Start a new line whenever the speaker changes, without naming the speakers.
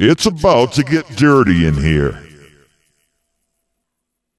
It's about to get dirty in here.